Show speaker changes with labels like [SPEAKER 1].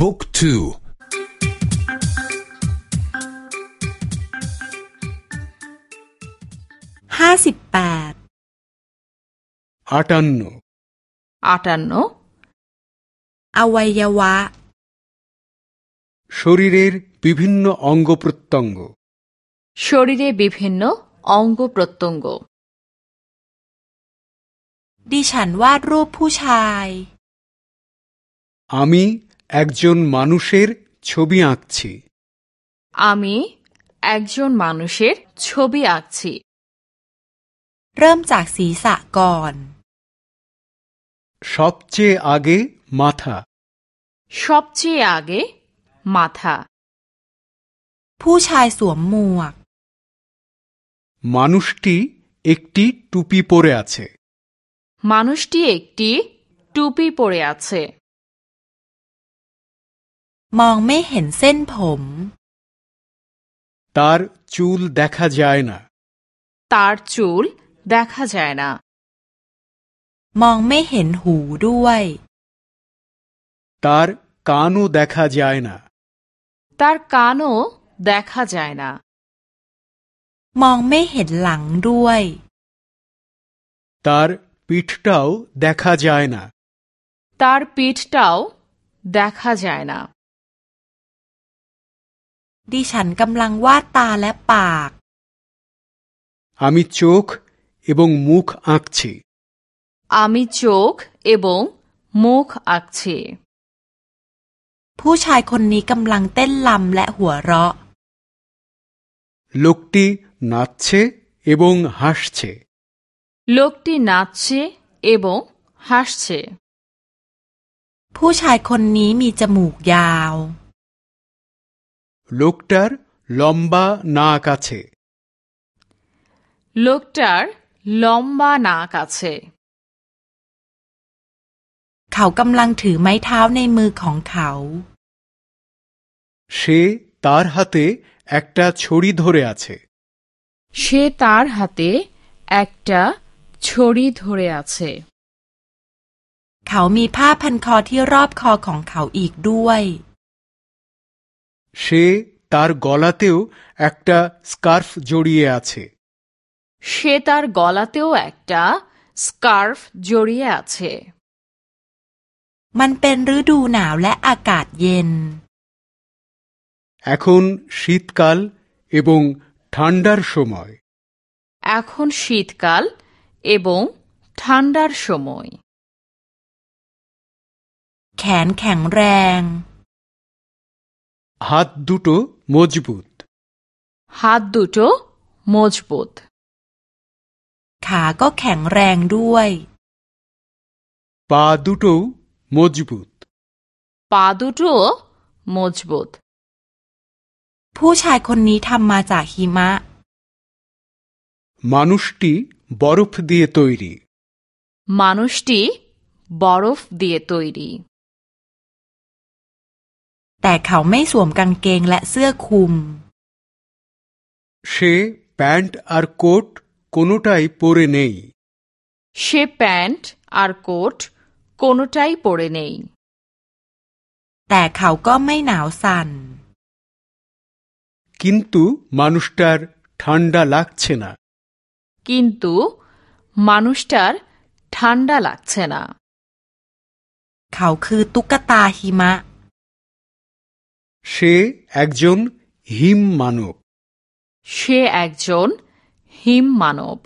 [SPEAKER 1] บุ๊กทู
[SPEAKER 2] ห้าสิบแปด
[SPEAKER 3] আটান্ন
[SPEAKER 4] আটান্ন
[SPEAKER 2] อวัยวะ
[SPEAKER 3] শরীরের বিভিন্ন অঙ্গ প্রত্যঙ্গ
[SPEAKER 4] শরীরে বিভিন্ন অঙ্গ প্রত্যঙ্গ
[SPEAKER 2] ดิฉันวาดรูปผู้ชาย
[SPEAKER 3] আমি একজন মানুষের ছবি আঁকছি
[SPEAKER 4] আমি একজন মানুষের ছবি আঁকছি
[SPEAKER 2] เริ่มจากศีรษะก่อน
[SPEAKER 3] সবচেয়ে আগে মাথা
[SPEAKER 4] সবচেয়ে আগে মাথা
[SPEAKER 2] ผู้ชายสวมหมวก
[SPEAKER 3] মানুষটি একটি টুপি পরে আছে
[SPEAKER 4] মানুষটি একটি টুপি পরে আছে
[SPEAKER 2] มองไม่เห็นเส้นผม
[SPEAKER 3] তার চুল দেখা যায় না
[SPEAKER 4] তার চুল দেখা যায় না
[SPEAKER 2] มองไม่เห็นหูด้วย
[SPEAKER 3] তার কানও দেখা যায় না
[SPEAKER 4] তার কানও দেখা যায় না
[SPEAKER 2] มองไม่เห็นหลังด้วย
[SPEAKER 3] তার পিঠটাও দেখা যায় না
[SPEAKER 4] তার পিঠটাও দেখা যায় না
[SPEAKER 2] ดิฉันกำลังวาดตาและปาก
[SPEAKER 3] আমি চোখ এবং মুখ আঁকছি
[SPEAKER 4] আমি চোখ এবং মুখ আঁকছি
[SPEAKER 2] ผู้ชายคนนี้กำลังเต้นลำและหัวเราะ
[SPEAKER 3] লোকটি নাচছে এবং হাসছে
[SPEAKER 4] লোকটি নাচছে এবং হাসছে
[SPEAKER 2] ผู้ชายคนนี้มีจมูกยาว
[SPEAKER 3] লোকটার লম্বা নাক আছে
[SPEAKER 4] লোকটার লম্বা নাক আছে
[SPEAKER 2] เขากำลังถือไม้เท้าในมือของเขา
[SPEAKER 3] সে তার হাতে একটা ছড়ি ধরে আছে
[SPEAKER 4] সে তার হাতে একটা ছড়ি ধরে আছে
[SPEAKER 2] เขามีผ้าพันคอที่รอบคอของเขาอีกด้วย
[SPEAKER 3] সে তার গলাতেও একটা স্কার্ফ জড়িয়ে আছে
[SPEAKER 4] সে তার গলাতেও একটা স্কার্ফ জড়িয়ে আছে
[SPEAKER 2] มันเป็นฤดูหนาวและอากาศเย็น
[SPEAKER 3] এখন শীতকাল এবং ঠান্ডার সময়
[SPEAKER 4] এখন শীতকাল এবং ঠান্ডার সময়
[SPEAKER 2] แขนแข็งแรง
[SPEAKER 3] হাত দুটো মজবুত
[SPEAKER 4] হাত দুটো মজবুত
[SPEAKER 2] ขาก็แข็งแรงด้วย
[SPEAKER 3] পা দুটোও মজবুত
[SPEAKER 4] পা দুটো মজবুত
[SPEAKER 2] ผู้ชายคนนี้ทำมาจากหิมะ
[SPEAKER 3] মানুষটি বরফ দিয়ে তৈরি
[SPEAKER 4] মানুষটি বরফ দিয়ে তৈরি
[SPEAKER 2] แต่เขาไม่สวมกางเกงและเสื้อคลุม
[SPEAKER 3] সে প্যান্ট আর কোট কোনোটাই পরে নেই
[SPEAKER 4] সে প্যান্ট আর কোট কোনোটাই পরে নেই
[SPEAKER 2] แต่เขาก็ไม่หนาวสั่น
[SPEAKER 3] কিন্তু মানুষটার ঠান্ডা লাগছে না
[SPEAKER 4] কিন্তু মানুষটার ঠান্ডা লাগছে না
[SPEAKER 2] เขาคือตุ๊กตาหิมะ
[SPEAKER 3] সে একজন হিম মানব
[SPEAKER 4] সে একজন হিম মানব